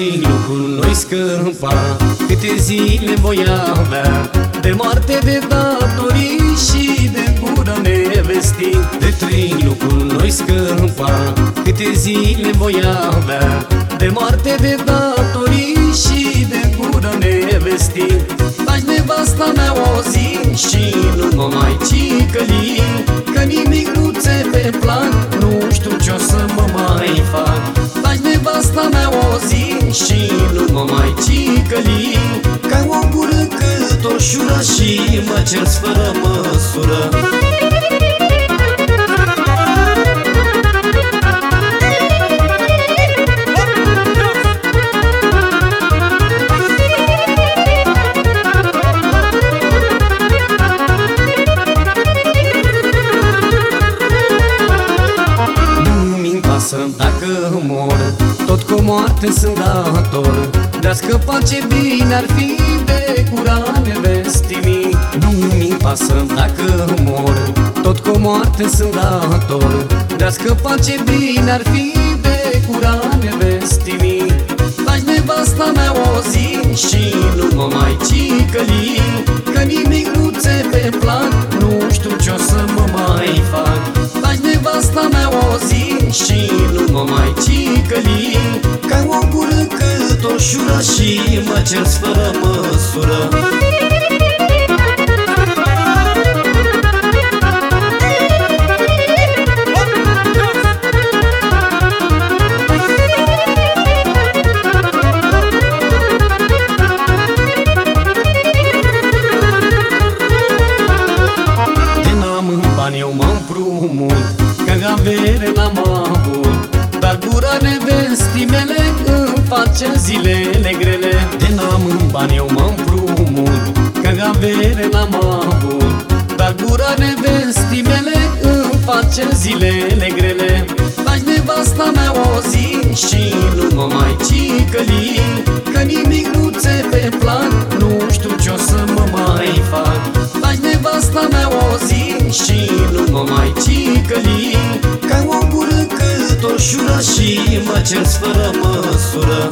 Lucu noi scăpa Câte zile voi avea De moarte, de datorii și de gură nevesti. De trei lucruri noi scăpa Câte zile voi avea De moarte, de datorii și de gură nevesti. Faci nevasta mea o zi și nu mă mai cică și nu mă mai cicăli Ca o gură cât o șură și mă cer fără măsură. Pasă dacă mor Tot cu moarte sunt dator. De-a scăpa ce bine ar fi de cura nevestii Nu-mi pasă dacă mor. Tot cu moarte sunt dator. De-a scăpa ce bine ar fi de cura nevestii Faci nevasta mea o zi și nu mă mai cicăli Că nimic nu ți pe plan Nu știu ce o să mă mai fac. Faci nevasta mea o zi și nu mă mai cicăli și mă cer fără măsură. Eu mă împrumut Că avere n-am avut. Dar gura nevestii mele Îmi face zilele grele De n-am în bani eu mă împrumut Că avere n-am avut. Dar gura nevestii mele Îmi face zilele grele Faci nevasta mea o zi Și nu mă mai cicăli Că nimic nu ți pe plan Nu știu ce o să mă mai fac. Faci nevasta mea o zi Și nu mă mai cicăli și mă cem fără măsură